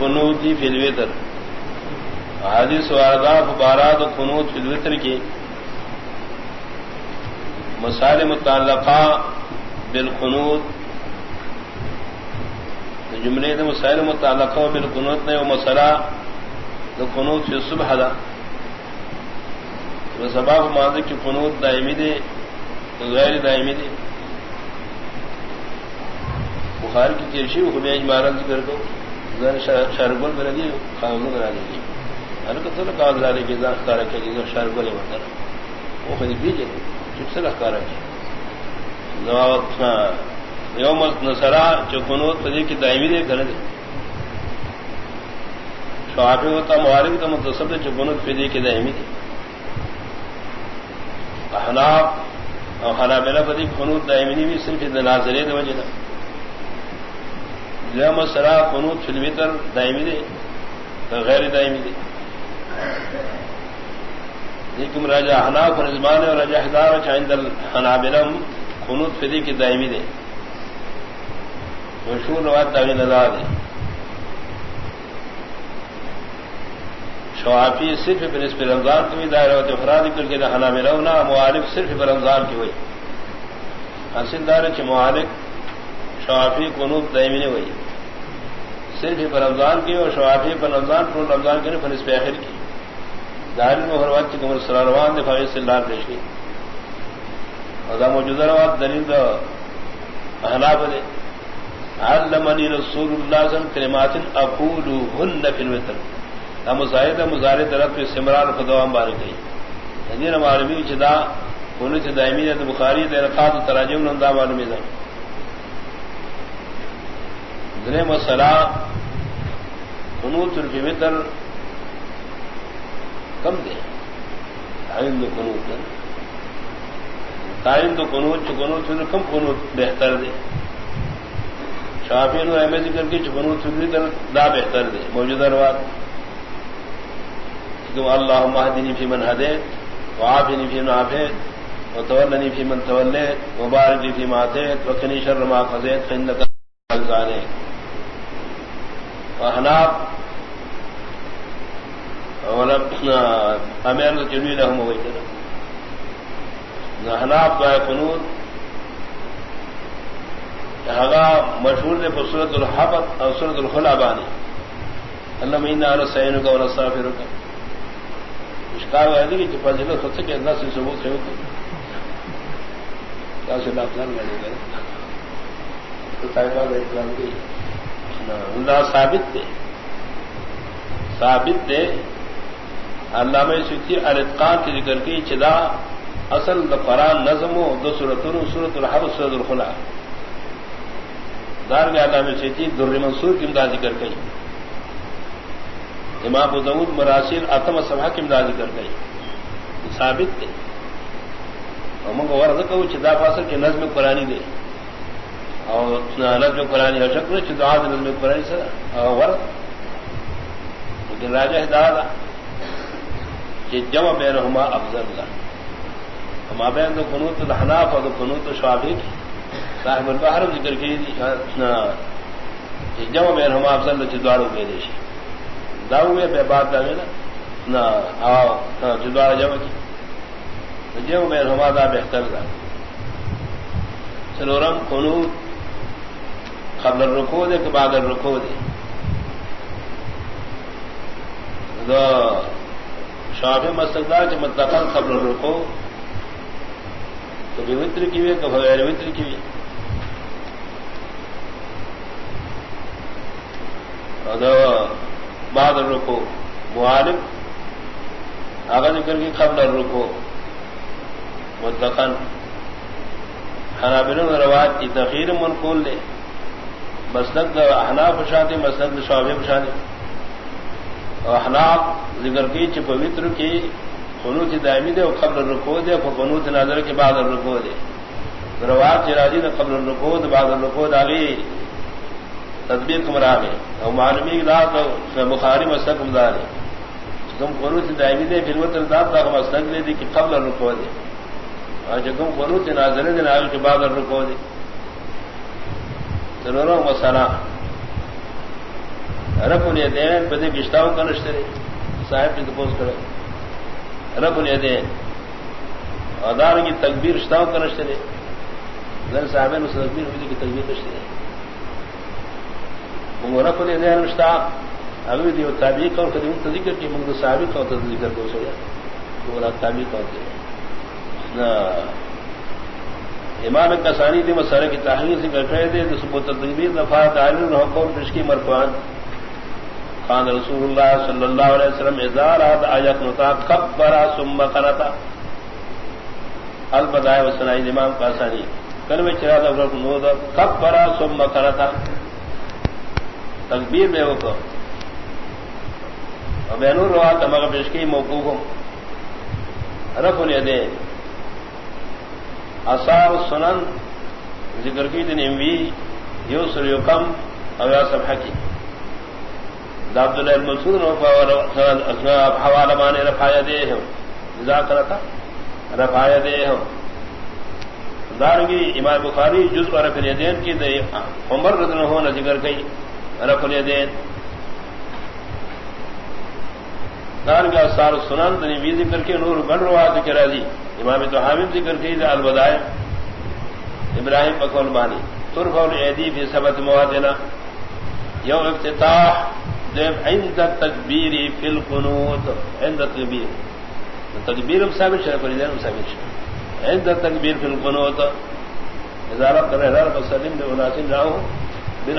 خنوتی فلوتر حادث وارداف بارات خنوت فلوتر کی مسائل متعلقہ بالخنوت جملے نے مسائل متعلقہ بالخنوت نے وہ مسئلہ تو خنوت فی صبح دا۔ سبا ماضی کی خنوت دائمی دے۔ غیر دائمی دے۔ بخار کی تیرشی وہ خود اجمارا ذکر کو شربل میں رہی کاغذوں میں رہی گی ہر کو تو کاغذ ڈالے گی اختار رکھے گی شربل ہے وہ خود بھی جائے چپ سے اختار رکھے یوم نسرا جو کنوت پدی کی دائمی دے گھر دے شوافی ہوتا معارف تو متصب جو کنوت پدی کی دائمی دے احناف اور خلا میرا پدی کنوت دائمی بھی صرف ناظرے دے وجہ یوم سرا کنوت فلویتر دائمی دے غیر دائمی دے. لیکن راجہ احناف اور رضمان اور راجہ حدار چاہند الحنابلم خنوت فدی کی دائمی دے. مشہور روایت داغی نظار دے. شوافی صرف پر اس پہ رمضان کی بھی دائرہ ہوتے افراد کر کے دہنا میں رونا معالف صرف پر رمضان کی ہوئی۔ حاصل دار چ معالک شوافی قنوب دائمی نے ہوئی۔ صرف پر رمضان کی اور شوافی پر رمضان پر رمضان کی پھر اس پہ آخر کی۔ ظاہر میں ہر وقت کمر سلاروان دفاع سے لال پیش کی۔ اور موجودہ روات دلیل احنا بنے علمنی رسول اللہ صلی کلمات اقول ہن فی الوتر۔ یعنی ہم مزاحد مزار طرف پہ سمران خدوام بار گئی حدین معلومی چدا، انہوں سے دائمی نے بخاری ترقات تراجم نندا معلومی تھا دن مسئلہ قنوت الفی وطر کم دے۔ تعین دو قنوت تعین دو قنوت چو قنوت کم قنوت بہتر دے۔ شافی نو احمد ذکر کی چپنو چپنی کر دا بہتر دے۔ موجودہ روات اللہ مہدنی فی من ہدے وعافنی فی من عافیت وتولنی فی من تولیت مبارکی فی ماتیت وکنی شر ما قضیت فإنکا الزانے وحناب ولبنا امیر چلوی لهم ویتنا حناب کا قنود مشہور نے سورت الحبت اور سورت الخلا بانی اللہ مہینہ سین کا اور صافر کا اشکار ہے کہ جو پانچ خود سے کہ اللہ سے ثبوت ہے کیا سے اللہ پلان میں کرے تو طائفہ کا اکرام کی اللہ ثابت دے ثابت دے علامہ سکتی ارتقان کی ذکر کی چدا اصل قرآن نظم و دو سورت سورت الحب، سورت الخلا۔ دار میں علامہ سیتی در منصور کی امداد کر گئی امام ابود مراسل اتم سبھا کی امداد کر گئی۔ ثابت تھے امنگ ورد کو چدا فاصل کی نظم قرآنی دے۔ اور نظم قرآنی ہر شکر چدا نظم قرآنی سے ورد۔ لیکن راجہ دادا کہ جمع بے رحما افضل اللہ ہما بین تو قنوت الحناف اور قنوت شعبی کی صاحب البحر ذکر کی جمع میں ہم آپ سن چدواروں کے دیش داؤ میں بے بات دا نا چدوار جمع کی۔ جمع میں ہما دا بہتر دا۔ سلورم خنو قبل رکو دے کہ بعد رکو دے۔ شاف مستقدار کے متفق قبل رکو تو وطر کی ہوئے کہ بغیر وطر کی ہوئی بعد رکو معالف آگا ذکر کی قبل رکو متقن حنابل رواج کی تخیر منقول لے مسلک احناف پشاتے مسلک شعبے پشاتے احناف ذکر کی چ پوتر کی قنوت دائمی دے قبل رکو دے قنوت نظر کے بعد رکو دے۔ رواج راجی نے قبل رکو دے، بعد رکو داغی تدبیر کمرا میں اور معلومی داد بخاری مسلک مدار تم قرو سے دائمی دے پھر وہ ترداد کا مسلک دے دی کہ قبل رکو دے۔ جگم بنو تین ناظرین دن آگے کے بعد رکو دی ضروروں مسالہ رب انہیں دین پدے کشتاؤں کا نشتے صاحب کی تپوس کرے رب انہیں دین ادار کی تکبیر رشتاؤں کا نشتے زر صاحب نے تکبیر ہوئی کی تکبیر نشتے رب انہیں دین رشتہ، ابھی دیو تابعی کور کر دیو ذکر کی منگ صاحب کا ذکر کو سویا وہ تابعی کور دے امام کسانی تھی مسئلہ کی تحریر سے کٹے تھے ثبوت تدبیر دفاع تعلیم حکم پشکی مرکوان؟ خان رسول اللہ صلی اللہ علیہ وسلم اظہار آیت نتا کب برا سم کرتا البدائے وسنائی امام کاسانی کل میں چرا تھا کب برا سم کرتا تقبیر میں وہ کو بینور روا تمغ پشکی موقوف رف الیدین اثار سنن ذکر کی دن اموی یو سر یو کم اویا سب حکی دابد اللہ المسود حوالہ مانے رفایا دے ہوں جزا کرتا رفایا دے ہوں دارگی امام بخاری جز پر رفل یدین کی دے عمر رضن ہونا ذکر کئی رفل یدین دارگا سار سنن دنی وی ذکر کے نور گن روا ذکر ہے جی۔ امام تو حامد ذکر کی الوداع۔ ابراہیم بکول بانی۔ ترف اور عیدی بھی سبت موادنا یوم افتتاح دیو عند تکبیر فی القنوت۔ عند تکبیر تکبیر ثابت شرف الدین ثابت شرف عند تکبیر فی القنوت۔ ازارت کر رہا بسلیم دے اناسین راہو بن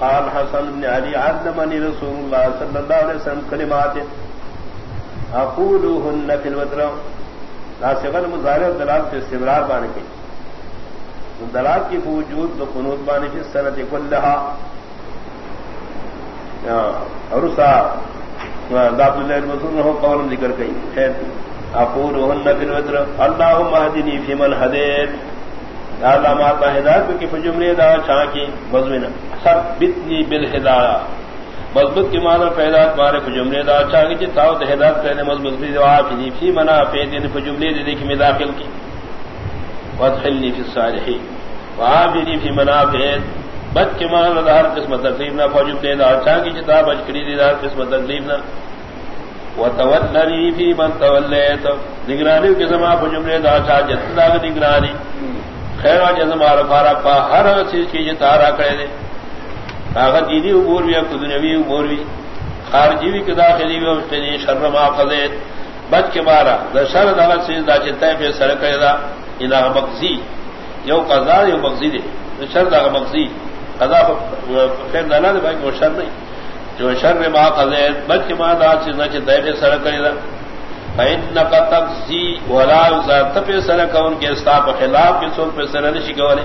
قال حسن بن علي علمني رسول الله صلى الله عليه وسلم كلمات اقولهن في الوتر. ناسغل مظاہر دلال کے استمرار بانے کی دلال کی وجود تو قنوت بانے کی صنعت کلحا ارسا داب اللہ مسلم ہو قول ذکر گئی خیر. اپور فی الوتر. اللہ مہدنی فی من حدیت اللہ ماتا ہدایت کی فجملے دا چاہ کی مضمن سب بتنی بالہدایہ مضبوط کی مانا پیدا تمہارے کو دا اچھا کی جی تاؤ ہدایت کرنے مضبوط کی جواب نہیں فی منا پے دین کو جملے دے دیکھ میں داخل کی. ودخلنی فی الصالحین. وعابنی فی منا پے بچ کے مانا دا ہر قسم تکلیف نہ فوجم دے دا اچھا کی جتا بچ کری دے دا ہر قسم تکلیف نہ. وتولنی فی من تولیت. نگرانی کے زما فوجم دا اچھا جتنا نگرانی. خیر و جزما رفارا پا ہر چیز کی جتا را کرے دے۔ کاغذ جیدی امور بھی اب دنیاوی امور بھی۔ خارجی بھی داخلی بھی مستنی شر ما قضیت بچ کے بارا دا شر دا سیز دا چتا پہ سر کرے دا۔ ادا مقضی۔ یو قضا یو مقضی دے۔ شر دا مقضی۔ قضا خیر دانا دے بھائی، وہ شر نہیں۔ جو شر ما قضیت بچ کے بعد دا سیز دا چتا پہ سر کرے دا۔ فإنك تقضي ولا يزال سر کون کے استاپ خلاف کے سول پہ سر نشی گولے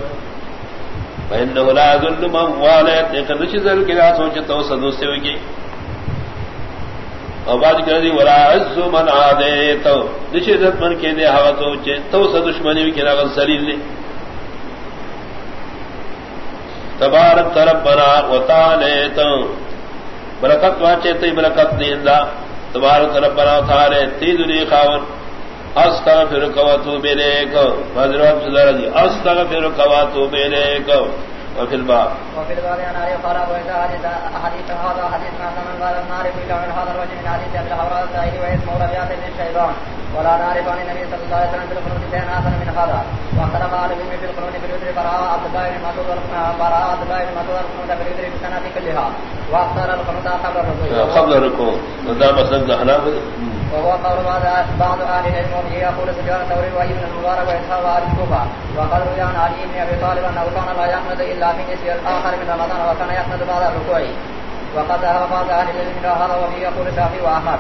فإنه لا من والد لیکن نشی ذل کے سے ہوگی اور بعد دی، ولا عز من نشی ذل من کے دے ہوا تو چے، تو تبارک ربنا برکت واچے برکت دوبارہ طرف بنا تھارے تی تیدری خاون۔ استغفرك واتوب اليك حضرت صدر جی تو میرے کو وفي الباب وفي الباب عن علي قال ابو حديث حديث هذا حديث ما من قال النار في من هذا الوجه من حديث ابي الحوراء الزاهد واسمه ربيعه بن الشيبان ولا نعرف عن النبي صلى الله عليه وسلم في القنوت شيئا احسن من هذا. واختلف اهل العلم في القنوت في الوتر براء عبد الله بن مسعود براء عبد الله بن مسعود القنوت في الوتر في السنه كلها. واختار القنوت قبل الركوع قبل الركوع هذا مسلك حناف وهو قول بعض اهل العلم وبه يقول سفيان الثوري وابن المبارك واسحاق وابي الكوفه وقد روي عن علي بن ابي طالب انه كان لا يحمد الا في نصف الاخر من رمضان وكان يحمد بعد الركوع. وقد ذهب بعض اهل العلم الى هذا وبه يقول الشافعي واحمد